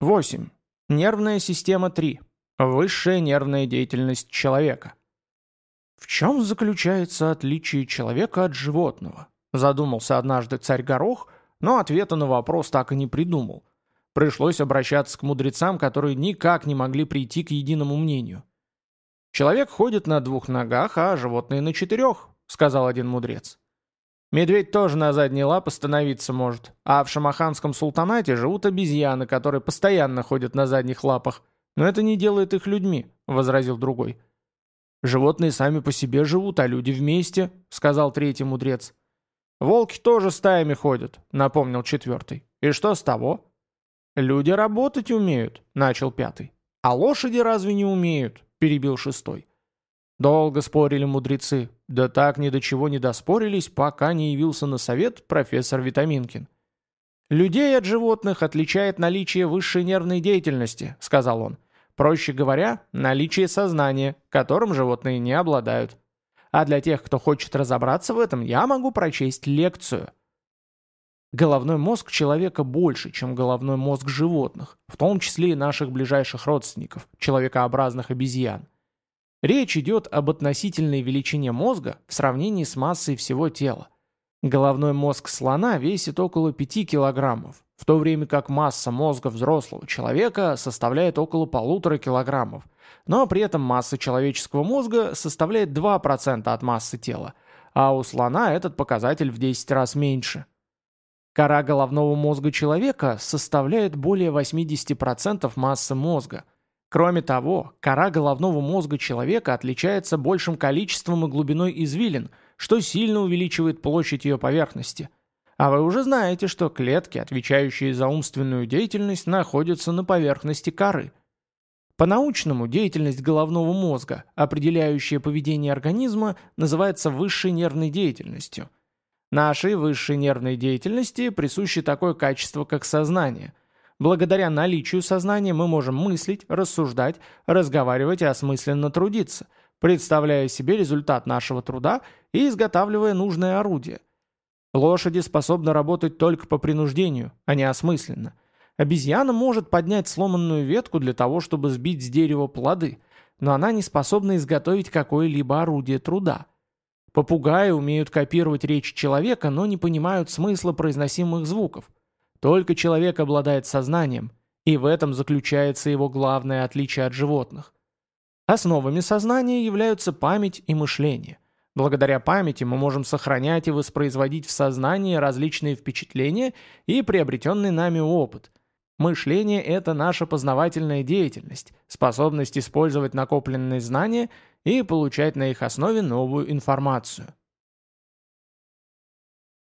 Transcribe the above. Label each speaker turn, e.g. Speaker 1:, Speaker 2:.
Speaker 1: 8. Нервная система 3. Высшая нервная деятельность человека. В чем заключается отличие человека от животного? Задумался однажды царь Горох, но ответа на вопрос так и не придумал. Пришлось обращаться к мудрецам, которые никак не могли прийти к единому мнению. «Человек ходит на двух ногах, а животные на четырех», — сказал один мудрец. «Медведь тоже на задние лапы становиться может, а в шамаханском султанате живут обезьяны, которые постоянно ходят на задних лапах, но это не делает их людьми», — возразил другой. «Животные сами по себе живут, а люди вместе», — сказал третий мудрец. «Волки тоже стаями ходят», — напомнил четвертый. «И что с того?» «Люди работать умеют», — начал пятый. «А лошади разве не умеют?» — перебил шестой. Долго спорили мудрецы, да так ни до чего не доспорились, пока не явился на совет профессор Витаминкин. «Людей от животных отличает наличие высшей нервной деятельности», — сказал он. «Проще говоря, наличие сознания, которым животные не обладают. А для тех, кто хочет разобраться в этом, я могу прочесть лекцию». Головной мозг человека больше, чем головной мозг животных, в том числе и наших ближайших родственников, человекообразных обезьян. Речь идет об относительной величине мозга в сравнении с массой всего тела. Головной мозг слона весит около 5 килограммов, в то время как масса мозга взрослого человека составляет около полутора килограммов, но при этом масса человеческого мозга составляет 2% от массы тела, а у слона этот показатель в 10 раз меньше. Кора головного мозга человека составляет более 80% массы мозга. Кроме того, кора головного мозга человека отличается большим количеством и глубиной извилин, что сильно увеличивает площадь ее поверхности. А вы уже знаете, что клетки, отвечающие за умственную деятельность, находятся на поверхности коры. По-научному деятельность головного мозга, определяющая поведение организма, называется высшей нервной деятельностью – Нашей высшей нервной деятельности присуще такое качество, как сознание. Благодаря наличию сознания мы можем мыслить, рассуждать, разговаривать и осмысленно трудиться, представляя себе результат нашего труда и изготавливая нужное орудие. Лошади способны работать только по принуждению, а не осмысленно. Обезьяна может поднять сломанную ветку для того, чтобы сбить с дерева плоды, но она не способна изготовить какое-либо орудие труда – Попугаи умеют копировать речь человека, но не понимают смысла произносимых звуков. Только человек обладает сознанием, и в этом заключается его главное отличие от животных. Основами сознания являются память и мышление. Благодаря памяти мы можем сохранять и воспроизводить в сознании различные впечатления и приобретенный нами опыт. Мышление – это наша познавательная деятельность, способность использовать накопленные знания и получать на их основе новую информацию.